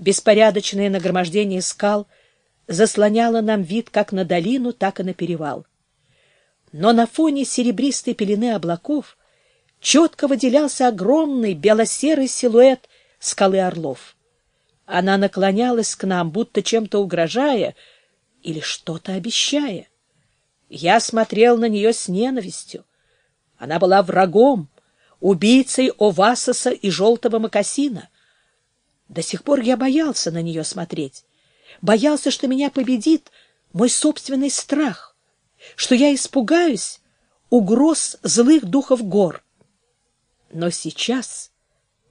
Беспорядочное нагромождение скал заслоняло нам вид как на долину, так и на перевал. Но на фоне серебристой пелены облаков четко выделялся огромный белосерый силуэт скалы Орлов. Она наклонялась к нам, будто чем-то угрожая или что-то обещая. Я смотрел на нее с ненавистью. Она была врагом, убийцей Овасоса и Желтого Макасина. До сих пор я боялся на нее смотреть. Боялся, что меня победит мой собственный страх, что я испугаюсь угроз злых духов гор. Но сейчас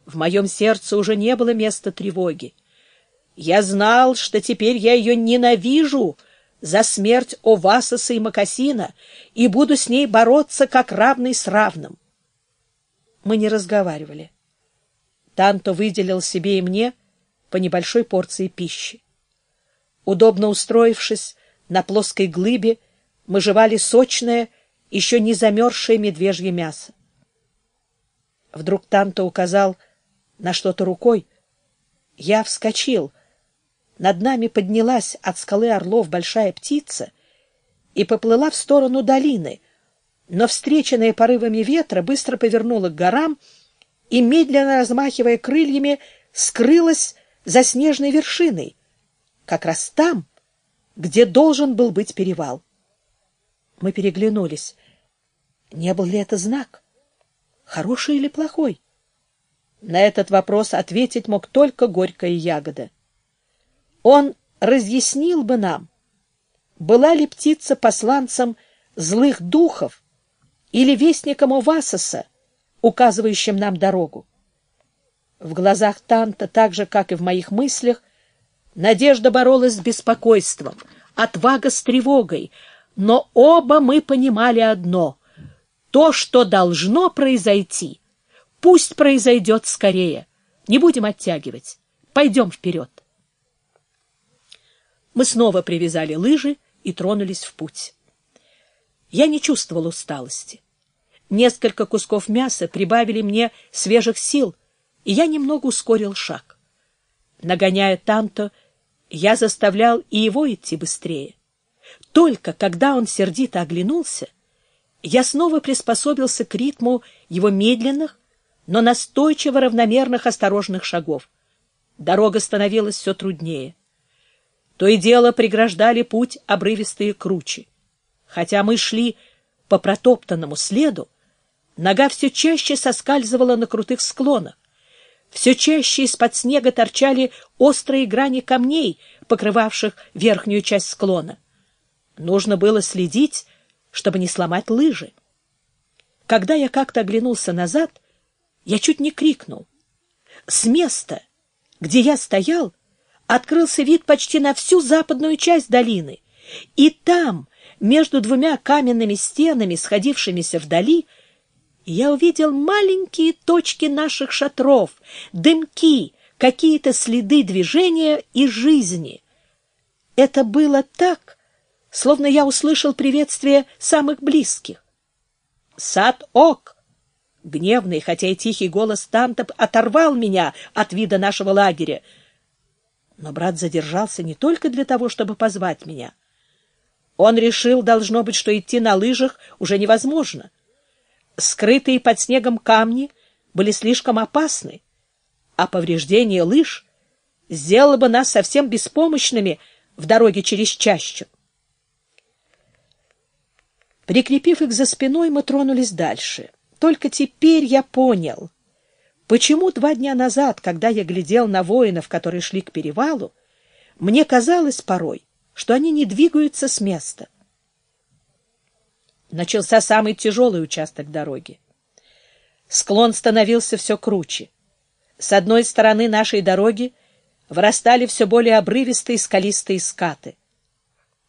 в моем сердце уже не было места тревоги. Я знал, что теперь я ее ненавижу за смерть Овасоса и Макасина и буду с ней бороться как равный с равным. Мы не разговаривали. Танто выделил себе и мне по небольшой порции пищи. Удобно устроившись на плоской глыбе, мы жевали сочное, еще не замерзшее медвежье мясо. Вдруг Танто указал на что-то рукой. Я вскочил. Над нами поднялась от скалы орлов большая птица и поплыла в сторону долины, но, встреченная порывами ветра, быстро повернула к горам и, медленно размахивая крыльями, скрылась за снежной вершиной, как раз там, где должен был быть перевал. Мы переглянулись. Не был ли это знак? Хороший или плохой? На этот вопрос ответить мог только горькая ягода. Он разъяснил бы нам, была ли птица посланцем злых духов или вестником Увасоса, указывающим нам дорогу. В глазах Танта, так же, как и в моих мыслях, надежда боролась с беспокойством, отвага с тревогой, но оба мы понимали одно — то, что должно произойти, пусть произойдет скорее. Не будем оттягивать. Пойдем вперед. Мы снова привязали лыжи и тронулись в путь. Я не чувствовал усталости. Несколько кусков мяса прибавили мне свежих сил, и я немного ускорил шаг. Нагоняя Танто, я заставлял и его идти быстрее. Только когда он сердито оглянулся, я снова приспособился к ритму его медленных, но настойчиво равномерных осторожных шагов. Дорога становилась все труднее. То и дело преграждали путь обрывистые кручи. Хотя мы шли по протоптанному следу, нога все чаще соскальзывала на крутых склонах. Все чаще из-под снега торчали острые грани камней, покрывавших верхнюю часть склона. Нужно было следить, чтобы не сломать лыжи. Когда я как-то оглянулся назад, я чуть не крикнул. С места, где я стоял, открылся вид почти на всю западную часть долины, и там, между двумя каменными стенами, сходившимися вдали, я увидел маленькие точки наших шатров, дымки, какие-то следы движения и жизни. Это было так, словно я услышал приветствие самых близких. «Сад-ок!» Гневный, хотя и тихий голос Тантоп оторвал меня от вида нашего лагеря. Но брат задержался не только для того, чтобы позвать меня. Он решил, должно быть, что идти на лыжах уже невозможно. Скрытые под снегом камни были слишком опасны, а повреждение лыж сделало бы нас совсем беспомощными в дороге через чащу. Прикрепив их за спиной, мы тронулись дальше. Только теперь я понял, почему два дня назад, когда я глядел на воинов, которые шли к перевалу, мне казалось порой, что они не двигаются с места. Начался самый тяжелый участок дороги. Склон становился все круче. С одной стороны нашей дороги вырастали все более обрывистые скалистые скаты.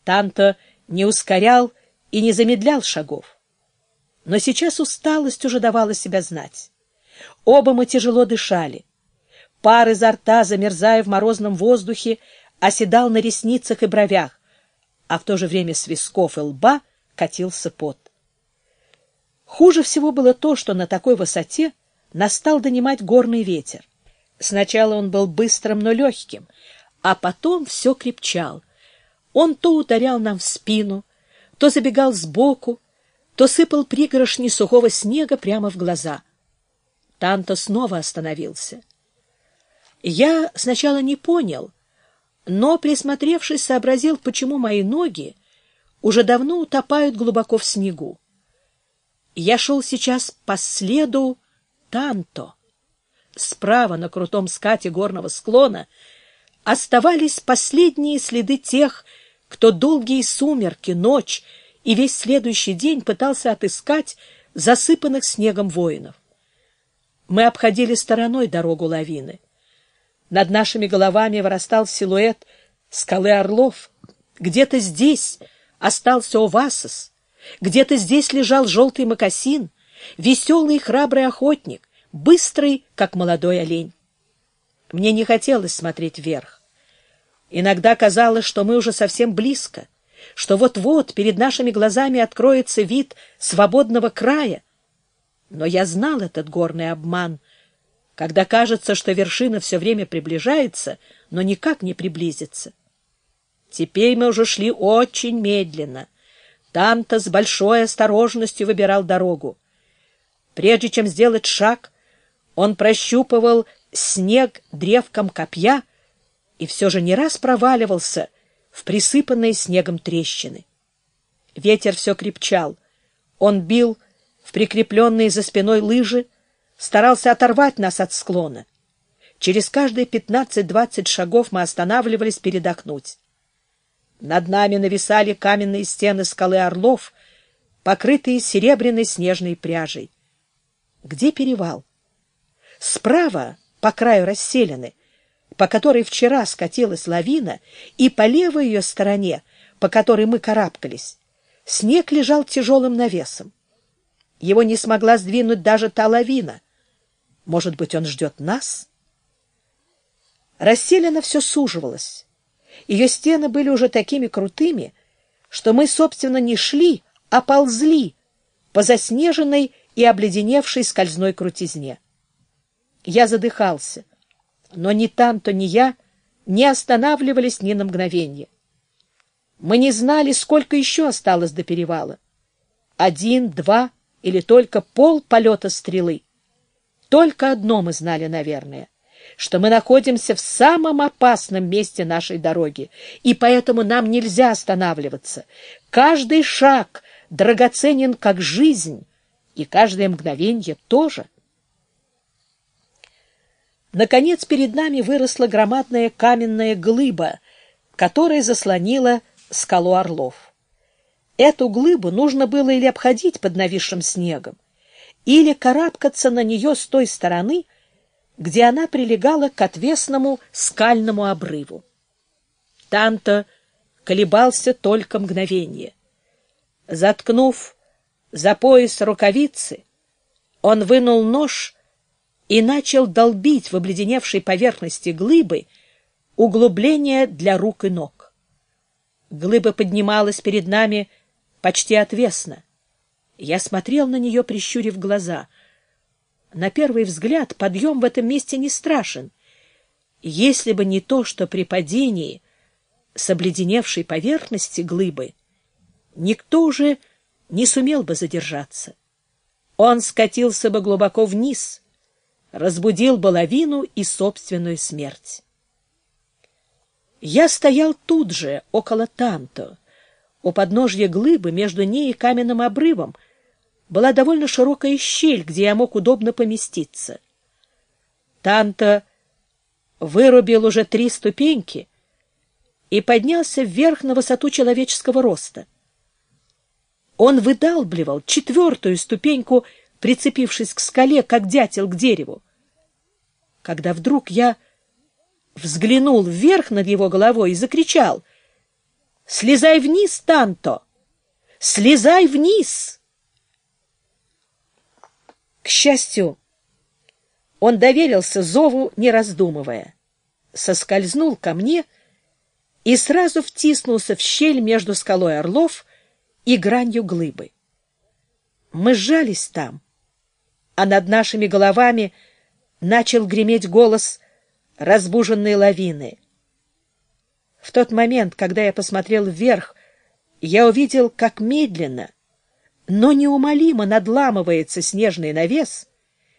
Танто не ускорял и не замедлял шагов. Но сейчас усталость уже давала себя знать. Оба мы тяжело дышали. Пар изо рта, замерзая в морозном воздухе, оседал на ресницах и бровях, а в то же время с висков и лба катился пот. Хуже всего было то, что на такой высоте нас стал донимать горный ветер. Сначала он был быстрым, но легким, а потом все крепчал. Он то ударял нам в спину, то забегал сбоку, то сыпал пригоршни сухого снега прямо в глаза. Танто снова остановился. Я сначала не понял, но, присмотревшись, сообразил, почему мои ноги уже давно утопают глубоко в снегу. Я шел сейчас по следу Танто. Справа, на крутом скате горного склона, оставались последние следы тех, кто долгие сумерки, ночь и весь следующий день пытался отыскать засыпанных снегом воинов. Мы обходили стороной дорогу лавины. Над нашими головами вырастал силуэт скалы Орлов. Где-то здесь остался Овасос, где-то здесь лежал желтый мокасин, веселый и храбрый охотник, быстрый, как молодой олень. Мне не хотелось смотреть вверх. Иногда казалось, что мы уже совсем близко, что вот-вот перед нашими глазами откроется вид свободного края. Но я знал этот горный обман, когда кажется, что вершина все время приближается, но никак не приблизится. Теперь мы уже шли очень медленно. Танто с большой осторожностью выбирал дорогу. Прежде чем сделать шаг, он прощупывал снег древком копья и все же не раз проваливался в присыпанные снегом трещины. Ветер все крепчал. Он бил в прикрепленные за спиной лыжи, старался оторвать нас от склона. Через каждые пятнадцать-двадцать шагов мы останавливались передохнуть. Над нами нависали каменные стены скалы Орлов, покрытые серебряной снежной пряжей. Где перевал? Справа, по краю расселены, по которой вчера скатилась лавина, и по левой ее стороне, по которой мы карабкались, снег лежал тяжелым навесом. Его не смогла сдвинуть даже та лавина. Может быть, он ждет нас? Расселена все суживалось. Ее стены были уже такими крутыми, что мы, собственно, не шли, а ползли по заснеженной и обледеневшей скользной крутизне. Я задыхался, но ни Танто, ни я не останавливались ни на мгновение. Мы не знали, сколько еще осталось до перевала. Один, два или только пол полета стрелы. Только одно мы знали, наверное — что мы находимся в самом опасном месте нашей дороги, и поэтому нам нельзя останавливаться. Каждый шаг драгоценен как жизнь, и каждое мгновенье тоже. Наконец перед нами выросла громадная каменная глыба, которая заслонила скалу Орлов. Эту глыбу нужно было или обходить под нависшим снегом, или карабкаться на нее с той стороны, где она прилегала к отвесному скальному обрыву. Танто колебался только мгновение. Заткнув за пояс рукавицы, он вынул нож и начал долбить в обледеневшей поверхности глыбы углубление для рук и ног. Глыба поднималась перед нами почти отвесно. Я смотрел на нее, прищурив глаза — на первый взгляд подъем в этом месте не страшен, если бы не то, что при падении с обледеневшей поверхности глыбы никто уже не сумел бы задержаться. Он скатился бы глубоко вниз, разбудил бы лавину и собственную смерть. Я стоял тут же, около Танто, у подножья глыбы между ней и каменным обрывом, была довольно широкая щель, где я мог удобно поместиться. Танто вырубил уже три ступеньки и поднялся вверх на высоту человеческого роста. Он выдалбливал четвертую ступеньку, прицепившись к скале, как дятел к дереву. Когда вдруг я взглянул вверх над его головой и закричал «Слезай вниз, Танто! Слезай вниз!» Счастью, он доверился зову, не раздумывая. Соскользнул ко мне и сразу втиснулся в щель между скалой орлов и гранью глыбы. Мы сжались там, а над нашими головами начал греметь голос разбуженной лавины. В тот момент, когда я посмотрел вверх, я увидел, как медленно, но неумолимо надламывается снежный навес,